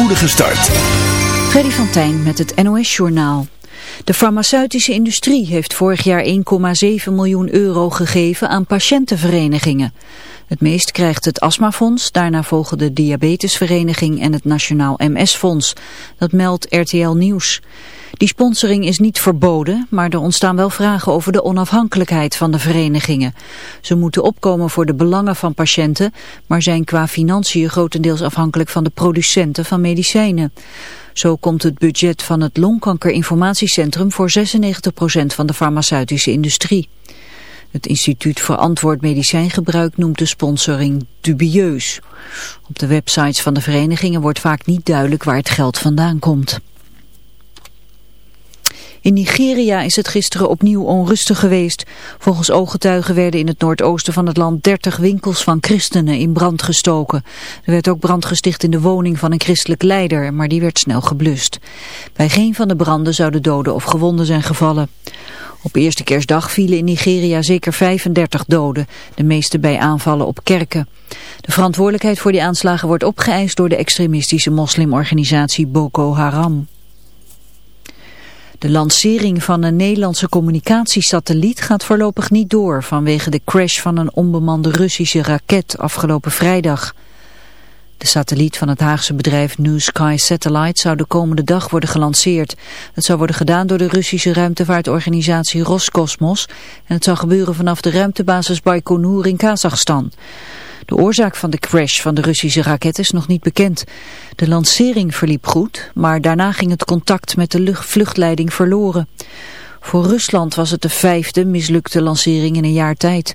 spoedige start. Freddy van Tijn met het NOS-journaal. De farmaceutische industrie heeft vorig jaar 1,7 miljoen euro gegeven aan patiëntenverenigingen. Het meest krijgt het astmafonds, daarna volgen de diabetesvereniging en het Nationaal MS-fonds. Dat meldt RTL Nieuws. Die sponsoring is niet verboden, maar er ontstaan wel vragen over de onafhankelijkheid van de verenigingen. Ze moeten opkomen voor de belangen van patiënten, maar zijn qua financiën grotendeels afhankelijk van de producenten van medicijnen. Zo komt het budget van het Longkankerinformatiecentrum voor 96% van de farmaceutische industrie. Het Instituut Verantwoord Medicijngebruik noemt de sponsoring dubieus. Op de websites van de verenigingen wordt vaak niet duidelijk waar het geld vandaan komt. In Nigeria is het gisteren opnieuw onrustig geweest. Volgens ooggetuigen werden in het noordoosten van het land 30 winkels van christenen in brand gestoken. Er werd ook brand gesticht in de woning van een christelijk leider, maar die werd snel geblust. Bij geen van de branden zouden doden of gewonden zijn gevallen. Op eerste kerstdag vielen in Nigeria zeker 35 doden, de meeste bij aanvallen op kerken. De verantwoordelijkheid voor die aanslagen wordt opgeëist door de extremistische moslimorganisatie Boko Haram. De lancering van een Nederlandse communicatiesatelliet gaat voorlopig niet door vanwege de crash van een onbemande Russische raket afgelopen vrijdag. De satelliet van het Haagse bedrijf New Sky Satellite zou de komende dag worden gelanceerd. Het zou worden gedaan door de Russische ruimtevaartorganisatie Roscosmos en het zou gebeuren vanaf de ruimtebasis Baikonur in Kazachstan. De oorzaak van de crash van de Russische raket is nog niet bekend. De lancering verliep goed, maar daarna ging het contact met de vluchtleiding verloren. Voor Rusland was het de vijfde mislukte lancering in een jaar tijd.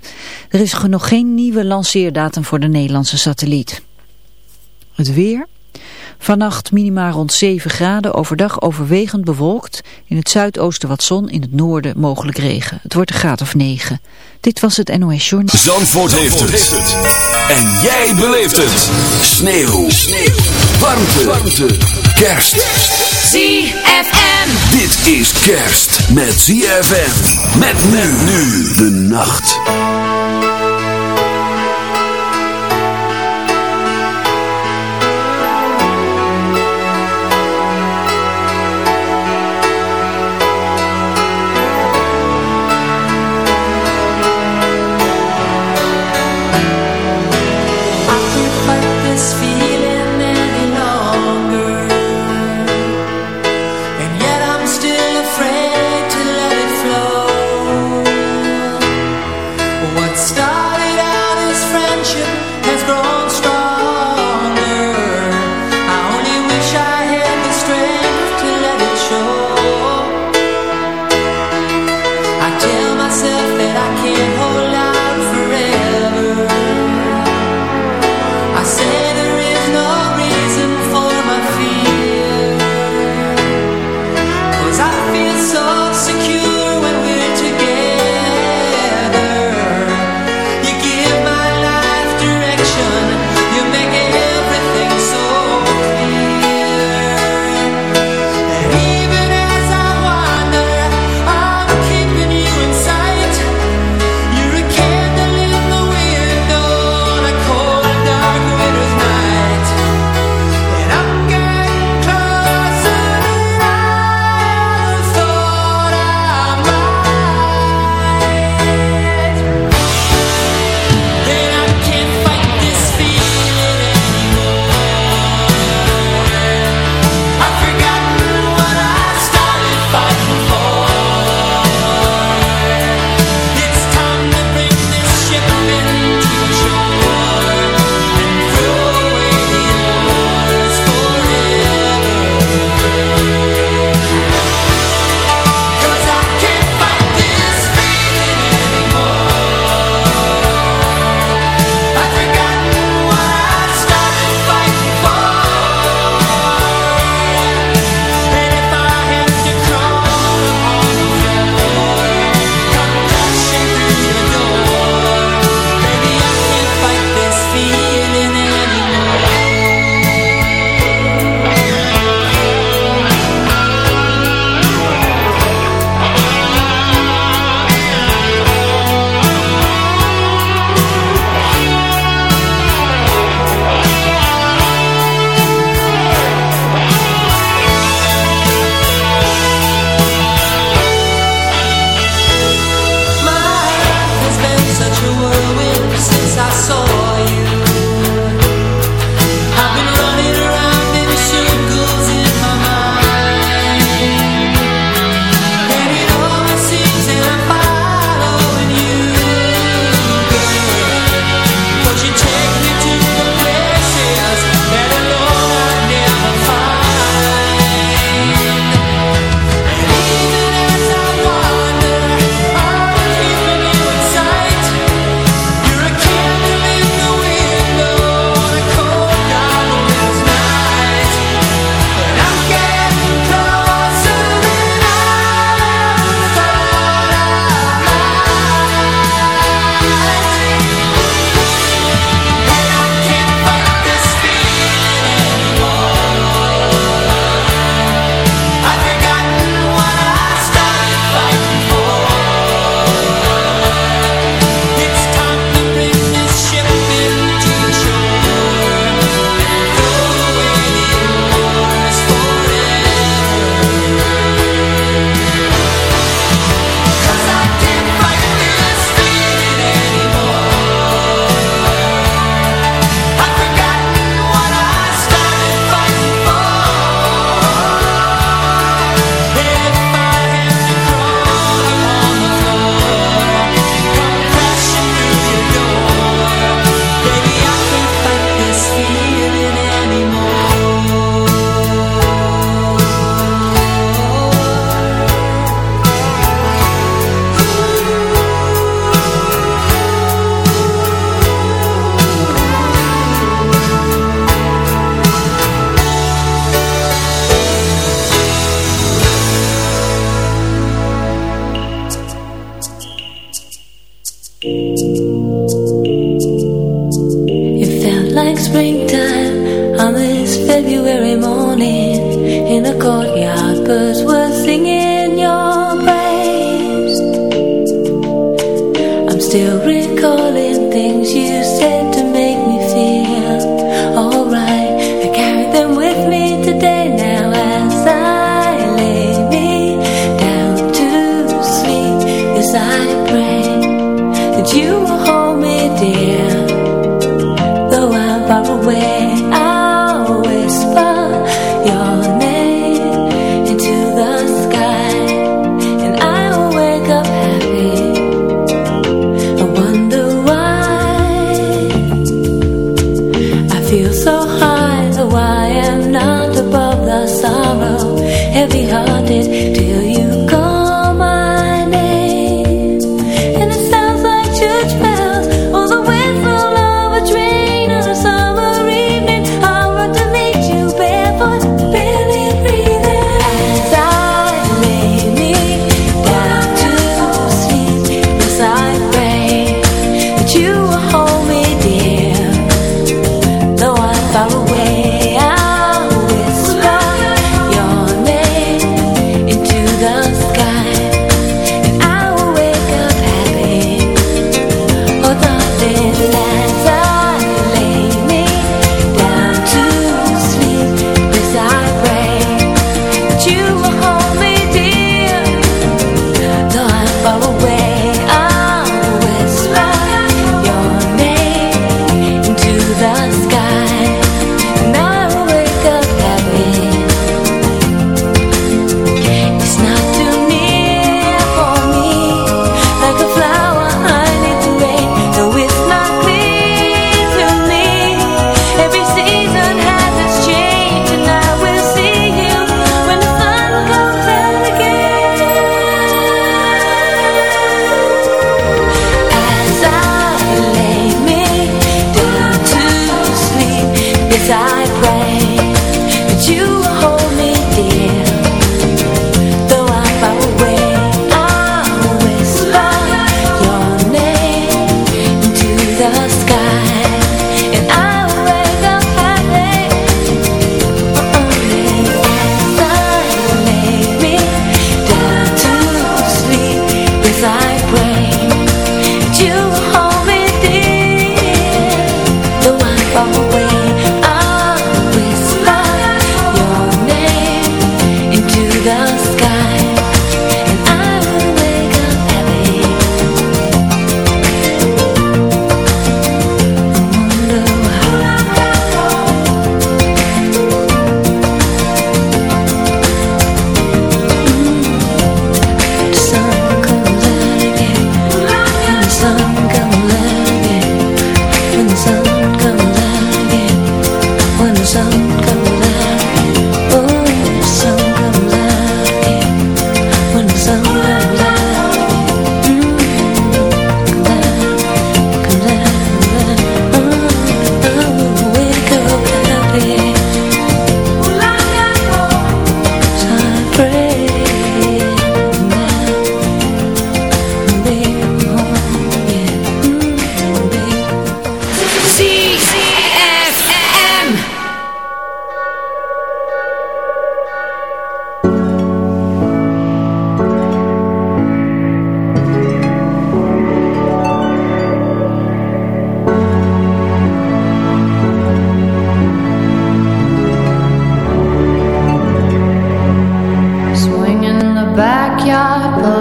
Er is nog geen nieuwe lanceerdatum voor de Nederlandse satelliet. Het weer... Vannacht minima rond 7 graden, overdag overwegend bewolkt. In het zuidoosten wat zon, in het noorden mogelijk regen. Het wordt een graad of 9. Dit was het NOS Journal. Zandvoort, heeft, het. En jij beleeft het. Sneeuw. Sneeuw. Warmte. Warmte. Kerst. ZFM. Dit is kerst met ZFM. Met men nu de nacht.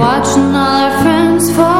In the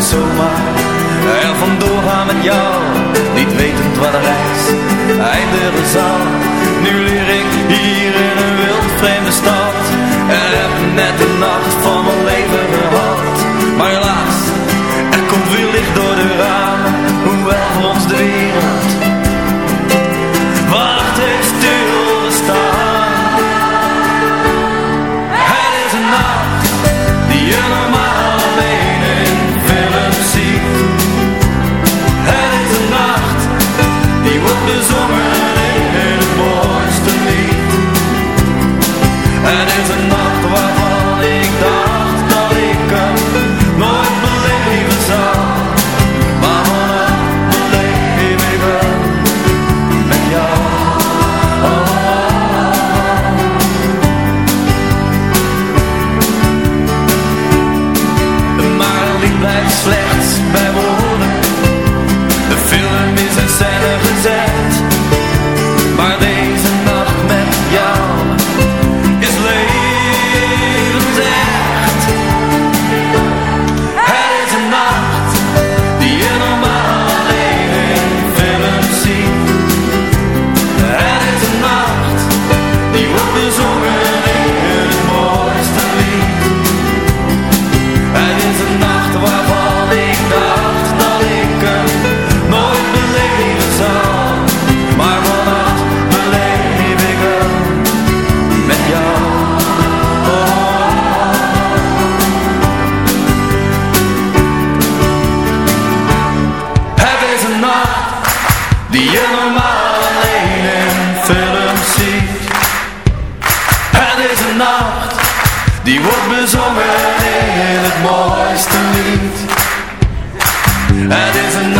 Er vandoor gaan met jou Niet wetend wat de reis eindigen zal. Nu leer ik hier in een wild vreemde stad En heb net de nacht van nacht die wordt bezongen in het mooiste lied. Het is een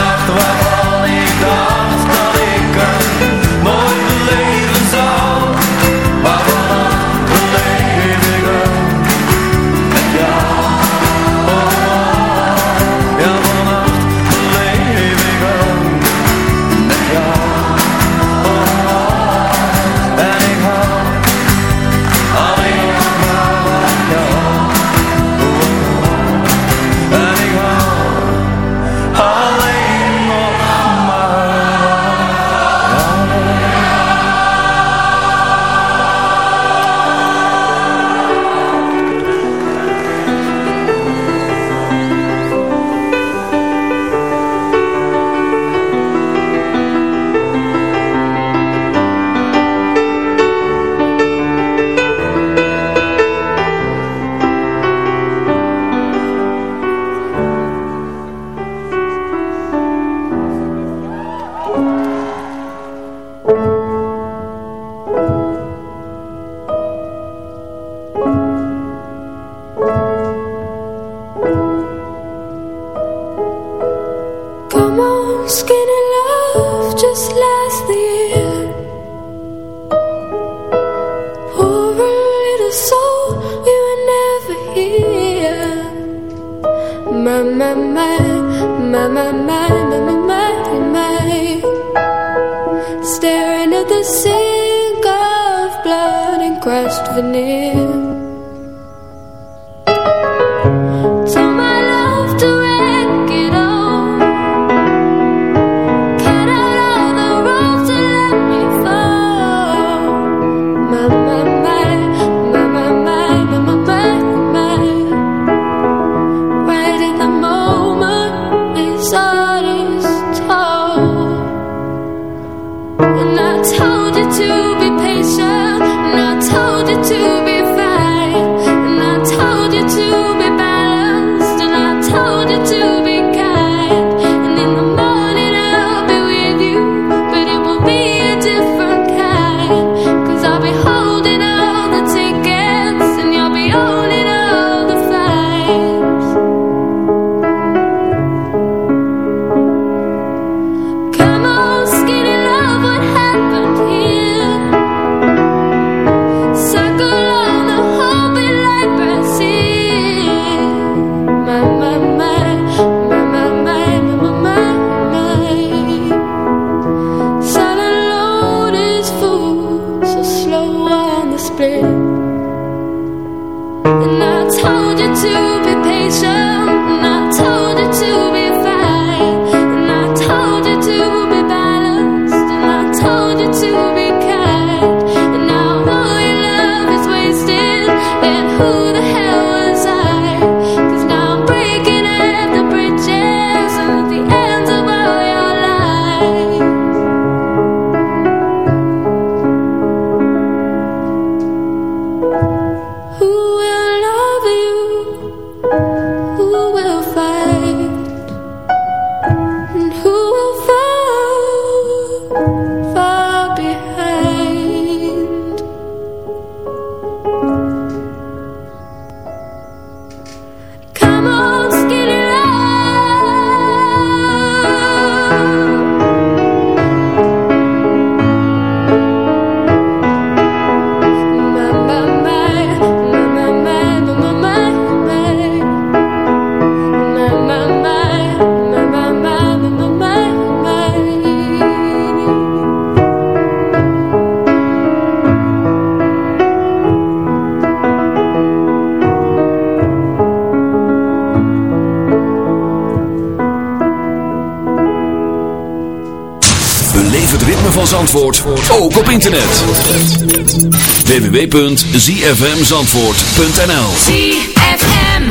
internet. www.zfmzandvoort.nl ZFM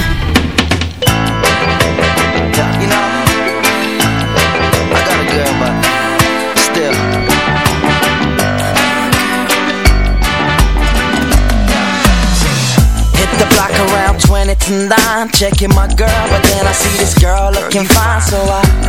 You know, I got a girl, but still. Hit the block around 20 to 9, checking my girl, but then I see this girl looking fine, so I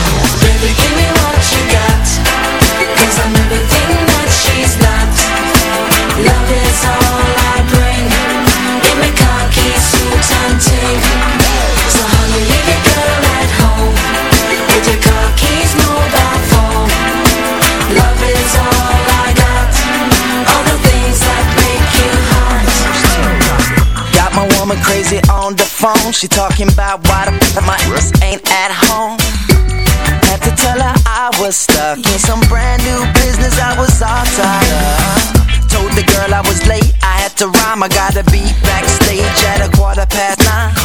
She talking about why the f*** my ass ain't at home. Had to tell her I was stuck in some brand new business I was all tied up. Told the girl I was late, I had to rhyme. I gotta be backstage at a quarter past nine.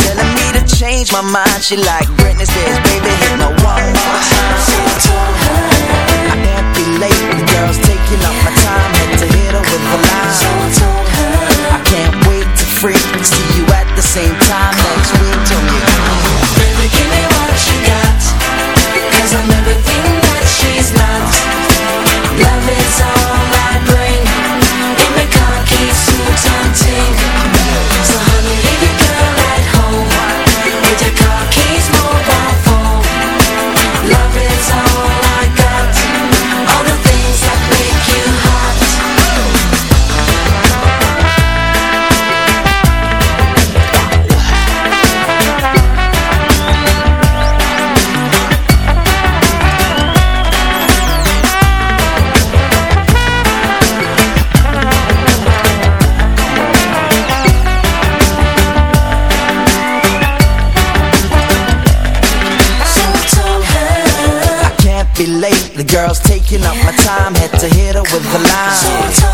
Telling me to change my mind. She like Britney Spears, baby, hit me one more time. I can't be late. The girl's taking up my time. Had to hit her with a line. I can't wait to freak. See you at the same time taking up my time, had to hit her with a line.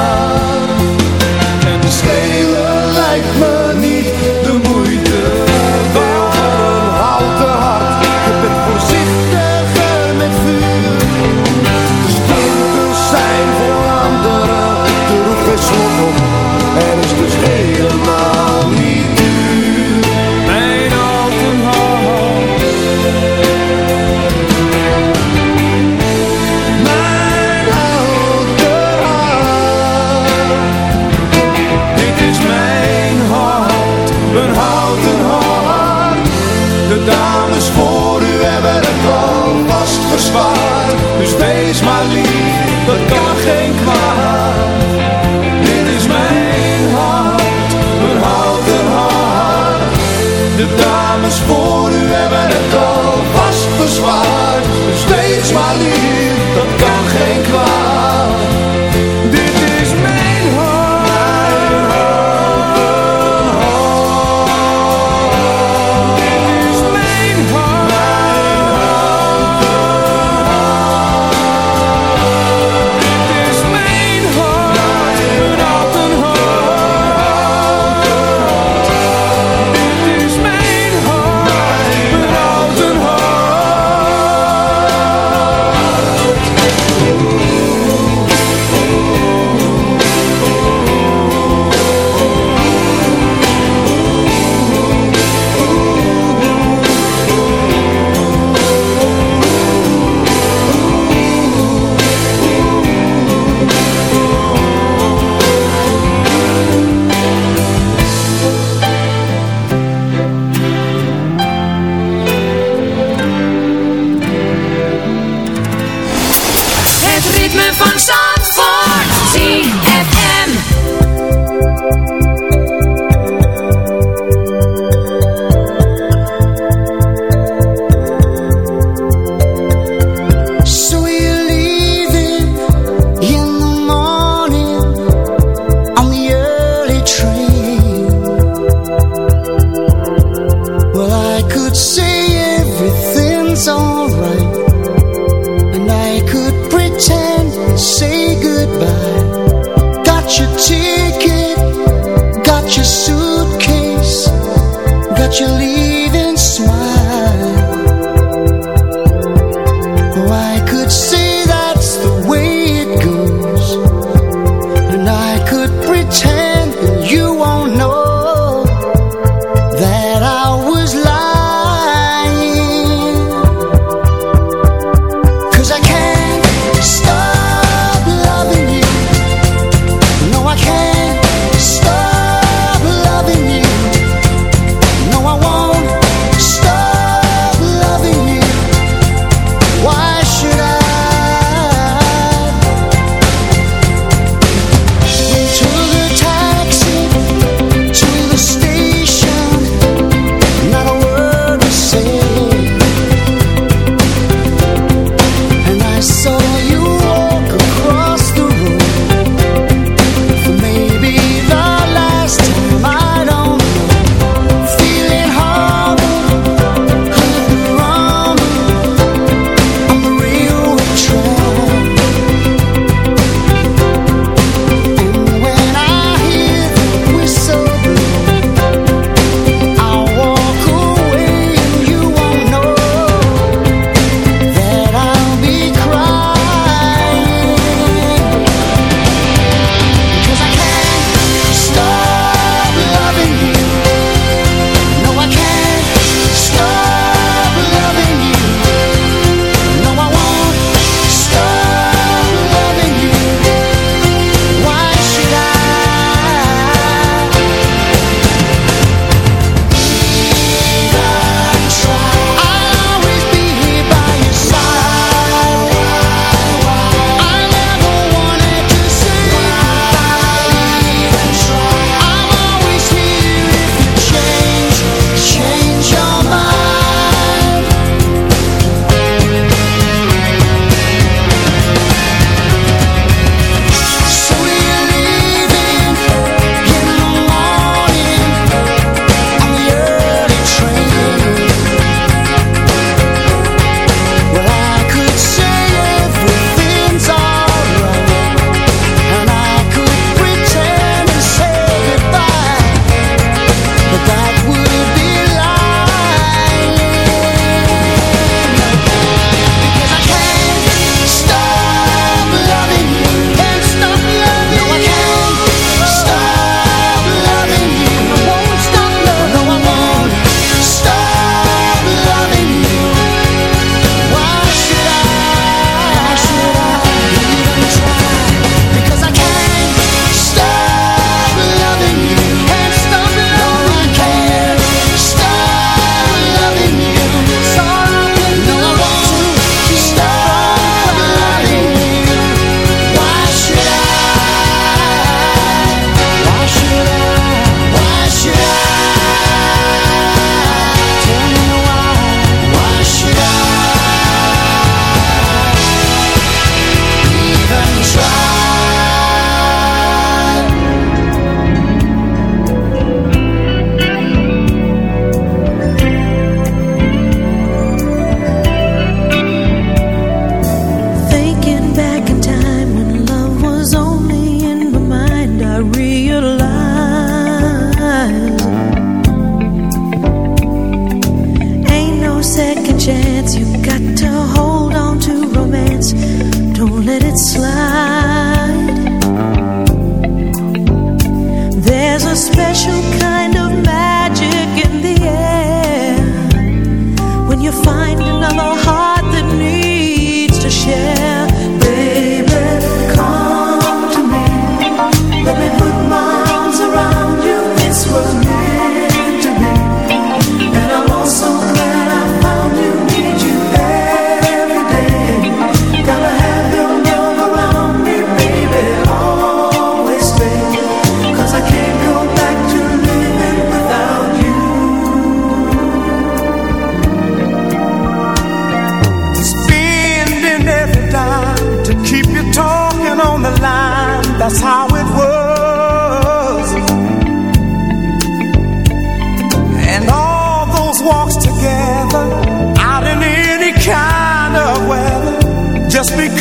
Just because.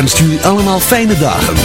Wenst jullie allemaal fijne dagen.